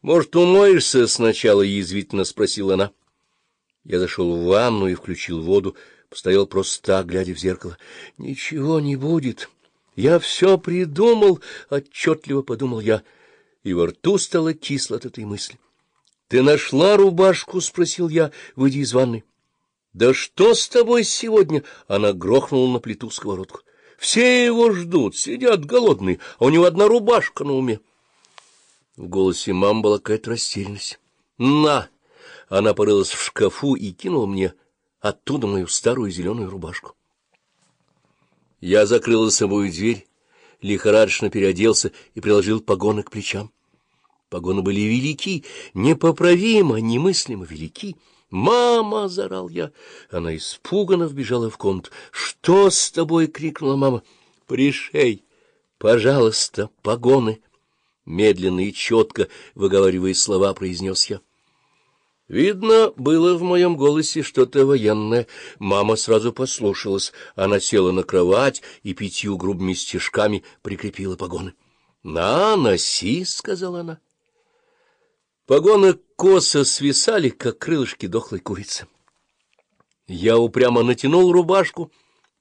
— Может, умоешься сначала? — язвительно спросила она. Я зашел в ванну и включил воду, постоял просто так, глядя в зеркало. — Ничего не будет. Я все придумал, — отчетливо подумал я, и во рту стало кисло от этой мысли. — Ты нашла рубашку? — спросил я, выйдя из ванны. — Да что с тобой сегодня? Она грохнула на плиту сковородку. — Все его ждут, сидят голодные, а у него одна рубашка на уме. В голосе мамы была какая-то растерянность. «На!» Она порылась в шкафу и кинула мне оттуда мою старую зеленую рубашку. Я закрыл за собой дверь, лихорадочно переоделся и приложил погоны к плечам. Погоны были велики, непоправимо, немыслимо велики. «Мама!» — заорал я. Она испуганно вбежала в комнату. «Что с тобой?» — крикнула мама. «Пришей! Пожалуйста, погоны!» Медленно и четко, выговаривая слова, произнес я. Видно, было в моем голосе что-то военное. Мама сразу послушалась. Она села на кровать и пятью грубыми стежками прикрепила погоны. — На, носи, — сказала она. Погоны косо свисали, как крылышки дохлой курицы. Я упрямо натянул рубашку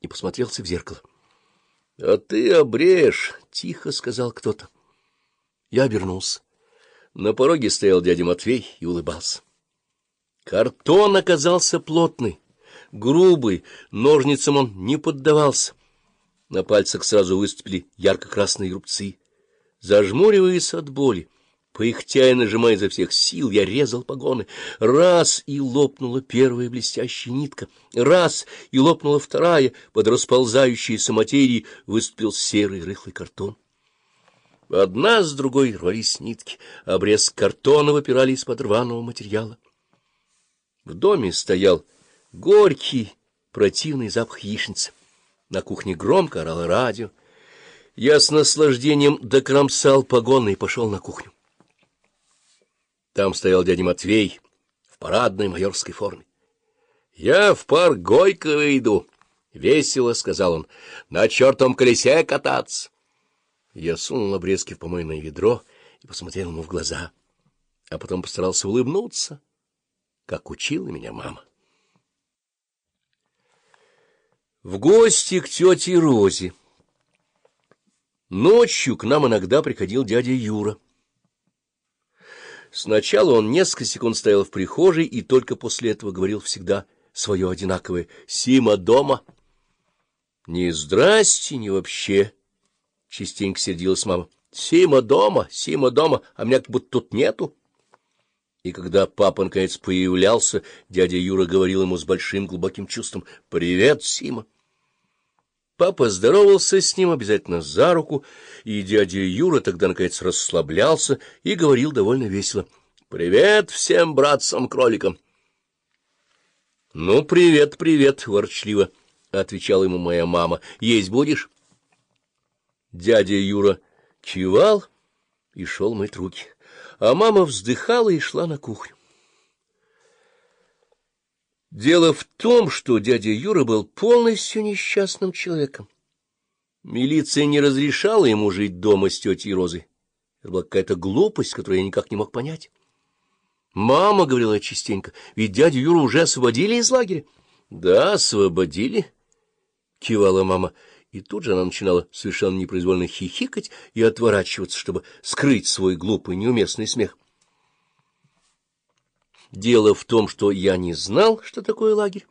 и посмотрелся в зеркало. — А ты обрежь, — тихо сказал кто-то. Я обернулся. На пороге стоял дядя Матвей и улыбался. Картон оказался плотный, грубый, ножницам он не поддавался. На пальцах сразу выступили ярко-красные рубцы. Зажмуриваясь от боли, пыхтя и нажимая изо всех сил, я резал погоны. Раз — и лопнула первая блестящая нитка. Раз — и лопнула вторая. Под расползающейся материей выступил серый рыхлый картон. Одна с другой рвались нитки, обрез картона выпирали из-под рваного материала. В доме стоял горький, противный запах яичницы. На кухне громко орало радио. Я с наслаждением докромсал погоны и пошел на кухню. Там стоял дядя Матвей в парадной майорской форме. — Я в парк Гойкова иду, — весело сказал он, — на чертом колесе кататься. Я сунул обрезки в помойное ведро и посмотрел ему в глаза, а потом постарался улыбнуться, как учила меня мама. В гости к тете Розе. Ночью к нам иногда приходил дядя Юра. Сначала он несколько секунд стоял в прихожей и только после этого говорил всегда свое одинаковое «Сима дома». Ни здрасте, ни вообще — частенько сердилась мама. — Сима дома, Сима дома, а меня как будто тут нету. И когда папа наконец появлялся, дядя Юра говорил ему с большим глубоким чувством «Привет, Сима». Папа здоровался с ним обязательно за руку, и дядя Юра тогда, наконец, расслаблялся и говорил довольно весело «Привет всем братцам-кроликам». «Ну, привет, привет», — ворчливо отвечала ему моя мама. «Есть будешь?» Дядя Юра кивал и шел мыть руки, а мама вздыхала и шла на кухню. Дело в том, что дядя Юра был полностью несчастным человеком. Милиция не разрешала ему жить дома с тетей Розой. Это была какая-то глупость, которую я никак не мог понять. Мама говорила частенько, ведь дядю Юру уже освободили из лагеря. — Да, освободили, — кивала мама. И тут же она начинала совершенно непроизвольно хихикать и отворачиваться, чтобы скрыть свой глупый, неуместный смех. Дело в том, что я не знал, что такое лагерь.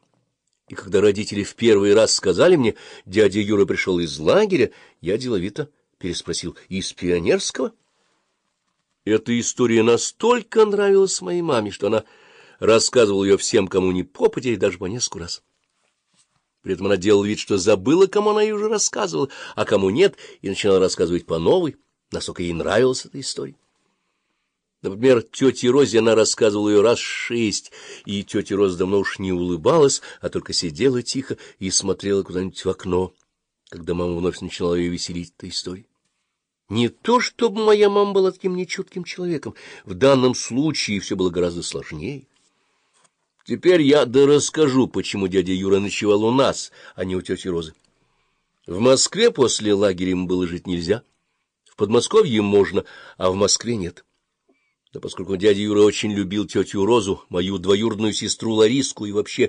И когда родители в первый раз сказали мне, дядя Юра пришел из лагеря, я деловито переспросил, из пионерского? Эта история настолько нравилась моей маме, что она рассказывала ее всем, кому не попадя, и даже по несколько раз. При этом она делала вид, что забыла, кому она ей уже рассказывала, а кому нет, и начинала рассказывать по новой, насколько ей нравилась эта история. Например, тете Розе она рассказывала ее раз шесть, и тетя Роза давно уж не улыбалась, а только сидела тихо и смотрела куда-нибудь в окно, когда мама вновь начинала ее веселить этой историей. Не то, чтобы моя мама была таким нечутким человеком, в данном случае все было гораздо сложнее. Теперь я да расскажу, почему дядя Юра ночевал у нас, а не у тети Розы. В Москве после лагеря ему было жить нельзя. В Подмосковье можно, а в Москве нет. Да поскольку дядя Юра очень любил тетю Розу, мою двоюродную сестру Лариску и вообще